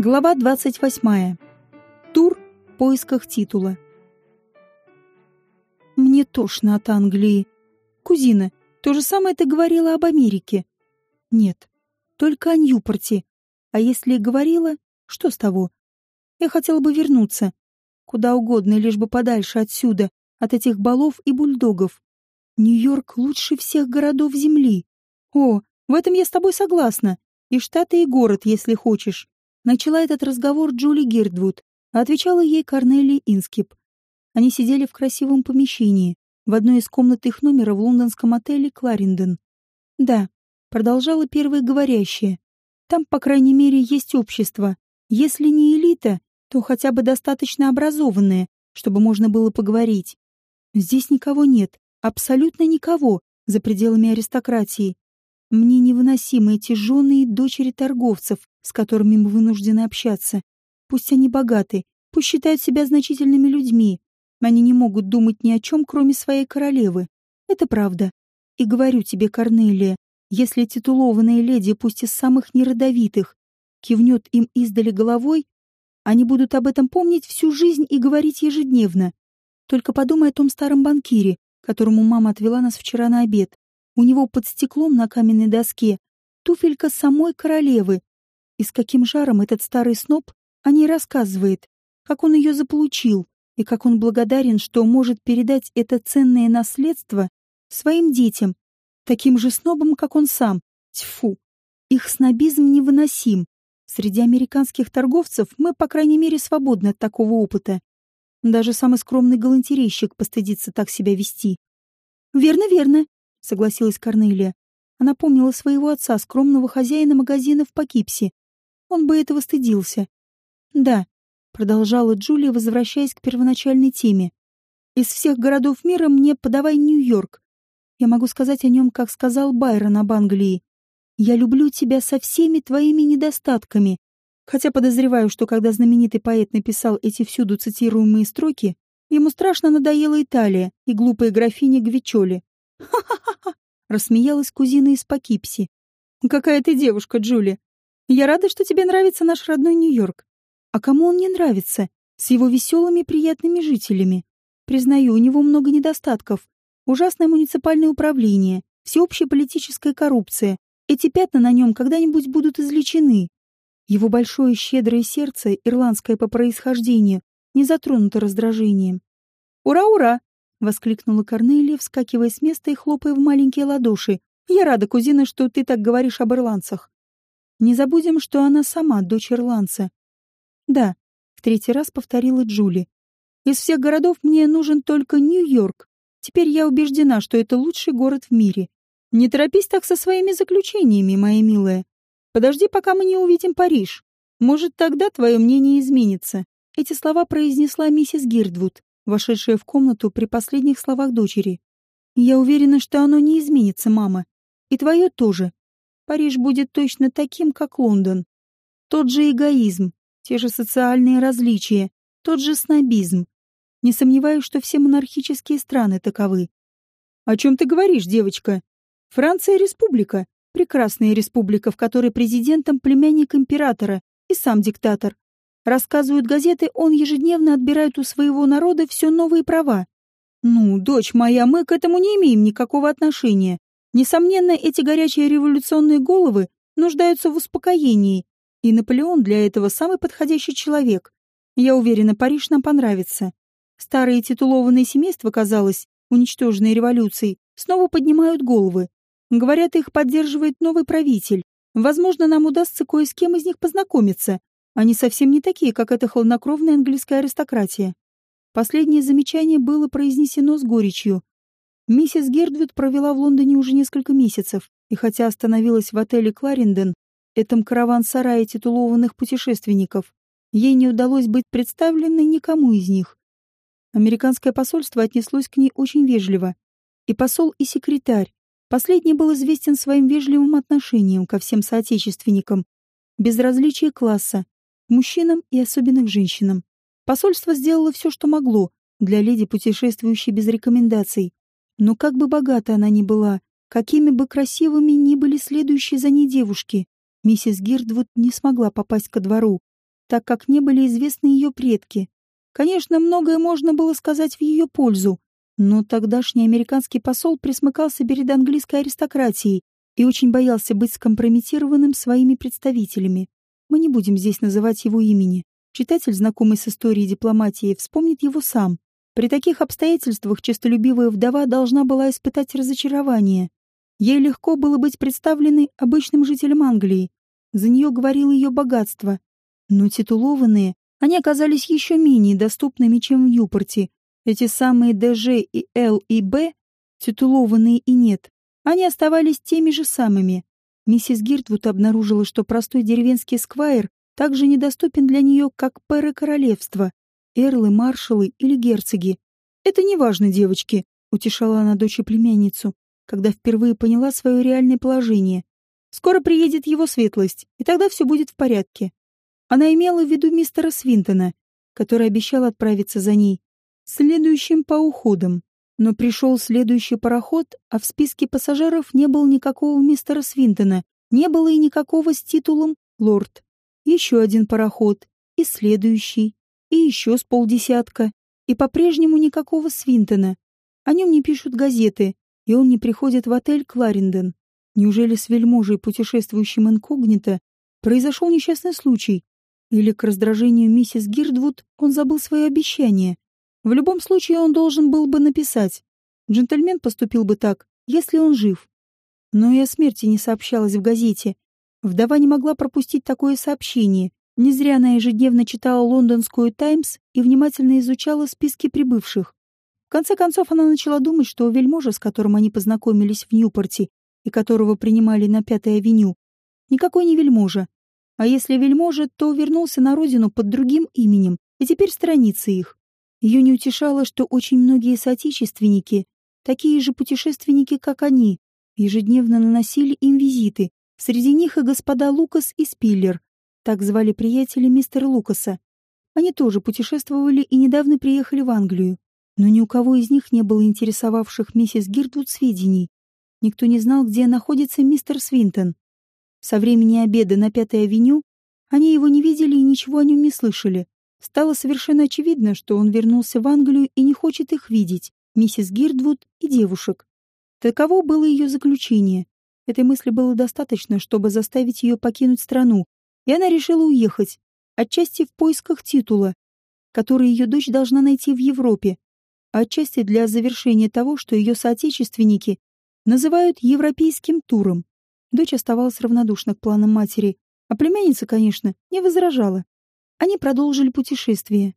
Глава 28. Тур в поисках титула. Мне тошно от Англии. Кузина, то же самое ты говорила об Америке. Нет, только о Ньюпорте. А если говорила, что с того? Я хотела бы вернуться. Куда угодно, лишь бы подальше отсюда, от этих балов и бульдогов. Нью-Йорк лучше всех городов Земли. О, в этом я с тобой согласна. И штаты, и город, если хочешь. Начала этот разговор Джули Гердвуд, а отвечала ей Корнелия Инскип. Они сидели в красивом помещении, в одной из комнат их номера в лондонском отеле «Кларендон». «Да», — продолжала первая говорящая, «там, по крайней мере, есть общество. Если не элита, то хотя бы достаточно образованное, чтобы можно было поговорить. Здесь никого нет, абсолютно никого, за пределами аристократии. Мне невыносимы эти жены и дочери торговцев, с которыми мы вынуждены общаться. Пусть они богаты, пусть считают себя значительными людьми. Они не могут думать ни о чем, кроме своей королевы. Это правда. И говорю тебе, Корнелия, если титулованная леди, пусть из самых неродовитых, кивнет им издали головой, они будут об этом помнить всю жизнь и говорить ежедневно. Только подумай о том старом банкире, которому мама отвела нас вчера на обед. У него под стеклом на каменной доске туфелька самой королевы. И с каким жаром этот старый сноб о ней рассказывает, как он ее заполучил, и как он благодарен, что может передать это ценное наследство своим детям, таким же снобам, как он сам. Тьфу! Их снобизм невыносим. Среди американских торговцев мы, по крайней мере, свободны от такого опыта. Даже самый скромный галантерейщик постыдится так себя вести. «Верно, верно», — согласилась Корнелия. Она помнила своего отца, скромного хозяина магазина в Покипсе. Он бы этого стыдился. «Да», — продолжала Джулия, возвращаясь к первоначальной теме. «Из всех городов мира мне подавай Нью-Йорк. Я могу сказать о нем, как сказал Байрон об Англии. Я люблю тебя со всеми твоими недостатками. Хотя подозреваю, что когда знаменитый поэт написал эти всюду цитируемые строки, ему страшно надоела Италия и глупая графиня Гвичоли. «Ха-ха-ха!» — рассмеялась кузина из Покипси. «Какая ты девушка, Джули! Я рада, что тебе нравится наш родной Нью-Йорк. А кому он не нравится? С его веселыми приятными жителями. Признаю, у него много недостатков. Ужасное муниципальное управление, всеобщая политическая коррупция. Эти пятна на нем когда-нибудь будут излечены. Его большое щедрое сердце, ирландское по происхождению, не затронуто раздражением. «Ура, ура!» — воскликнула Корнелия, вскакивая с места и хлопая в маленькие ладоши. «Я рада, кузина, что ты так говоришь об ирландцах». Не забудем, что она сама дочь ирландца. Да, в третий раз повторила Джули. Из всех городов мне нужен только Нью-Йорк. Теперь я убеждена, что это лучший город в мире. Не торопись так со своими заключениями, моя милая. Подожди, пока мы не увидим Париж. Может, тогда твое мнение изменится. Эти слова произнесла миссис Гирдвуд, вошедшая в комнату при последних словах дочери. «Я уверена, что оно не изменится, мама. И твое тоже. Париж будет точно таким, как Лондон. Тот же эгоизм, те же социальные различия, тот же снобизм. Не сомневаюсь, что все монархические страны таковы. О чем ты говоришь, девочка? Франция — республика. Прекрасная республика, в которой президентом племянник императора и сам диктатор. Рассказывают газеты, он ежедневно отбирает у своего народа все новые права. Ну, дочь моя, мы к этому не имеем никакого отношения. Несомненно, эти горячие революционные головы нуждаются в успокоении, и Наполеон для этого самый подходящий человек. Я уверена, Париж нам понравится. Старые титулованные семейства, казалось, уничтоженные революцией, снова поднимают головы. Говорят, их поддерживает новый правитель. Возможно, нам удастся кое с кем из них познакомиться, они совсем не такие, как эта хладнокровная английская аристократия. Последнее замечание было произнесено с горечью. Миссис Гердвуд провела в Лондоне уже несколько месяцев, и хотя остановилась в отеле «Кларендон», этом караван-сарае титулованных путешественников, ей не удалось быть представленной никому из них. Американское посольство отнеслось к ней очень вежливо. И посол, и секретарь. Последний был известен своим вежливым отношением ко всем соотечественникам, безразличие класса, мужчинам и особенно к женщинам. Посольство сделало все, что могло для леди, путешествующей без рекомендаций. Но как бы богата она ни была, какими бы красивыми ни были следующие за ней девушки, миссис Гирдвуд не смогла попасть ко двору. так как не были известны ее предки. Конечно, многое можно было сказать в ее пользу, но тогдашний американский посол присмыкался перед английской аристократией и очень боялся быть скомпрометированным своими представителями. Мы не будем здесь называть его имени. Читатель, знакомый с историей дипломатии, вспомнит его сам. При таких обстоятельствах честолюбивая вдова должна была испытать разочарование. Ей легко было быть представленной обычным жителем Англии. За нее говорило ее богатство. Но титулованные, они оказались еще менее доступными, чем в Юпорте. Эти самые ДЖ и Л и Б, титулованные и нет, они оставались теми же самыми. Миссис Гиртвуд обнаружила, что простой деревенский сквайр также недоступен для нее, как пэры королевства, эрлы, маршалы или герцоги. «Это не важно, девочки», — утешала она дочь и племянницу, когда впервые поняла свое реальное положение. «Скоро приедет его светлость, и тогда все будет в порядке». Она имела в виду мистера Свинтона, который обещал отправиться за ней, следующим по уходам. Но пришел следующий пароход, а в списке пассажиров не было никакого мистера Свинтона, не было и никакого с титулом «Лорд». Еще один пароход, и следующий, и еще с полдесятка, и по-прежнему никакого Свинтона. О нем не пишут газеты, и он не приходит в отель Кларендон. Неужели с вельможей, путешествующим инкогнито, произошел несчастный случай, или к раздражению миссис Гирдвуд он забыл свое обещание. В любом случае он должен был бы написать. Джентльмен поступил бы так, если он жив. Но и о смерти не сообщалось в газете. Вдова не могла пропустить такое сообщение. Не зря она ежедневно читала лондонскую «Таймс» и внимательно изучала списки прибывших. В конце концов она начала думать, что вельможа, с которым они познакомились в Ньюпорте и которого принимали на Пятой авеню, никакой не вельможа, а если вельможа, то вернулся на родину под другим именем и теперь сторонится их. Ее не утешало, что очень многие соотечественники, такие же путешественники, как они, ежедневно наносили им визиты. Среди них и господа Лукас и Спиллер, так звали приятели мистера Лукаса. Они тоже путешествовали и недавно приехали в Англию. Но ни у кого из них не было интересовавших миссис Гирдвуд сведений. Никто не знал, где находится мистер Свинтон. Со времени обеда на Пятой авеню они его не видели и ничего о нем не слышали. Стало совершенно очевидно, что он вернулся в Англию и не хочет их видеть, миссис Гирдвуд и девушек. Таково было ее заключение. Этой мысли было достаточно, чтобы заставить ее покинуть страну, и она решила уехать, отчасти в поисках титула, который ее дочь должна найти в Европе, а отчасти для завершения того, что ее соотечественники называют европейским туром. Дочь оставалась равнодушна к планам матери, а племянница, конечно, не возражала. Они продолжили путешествие.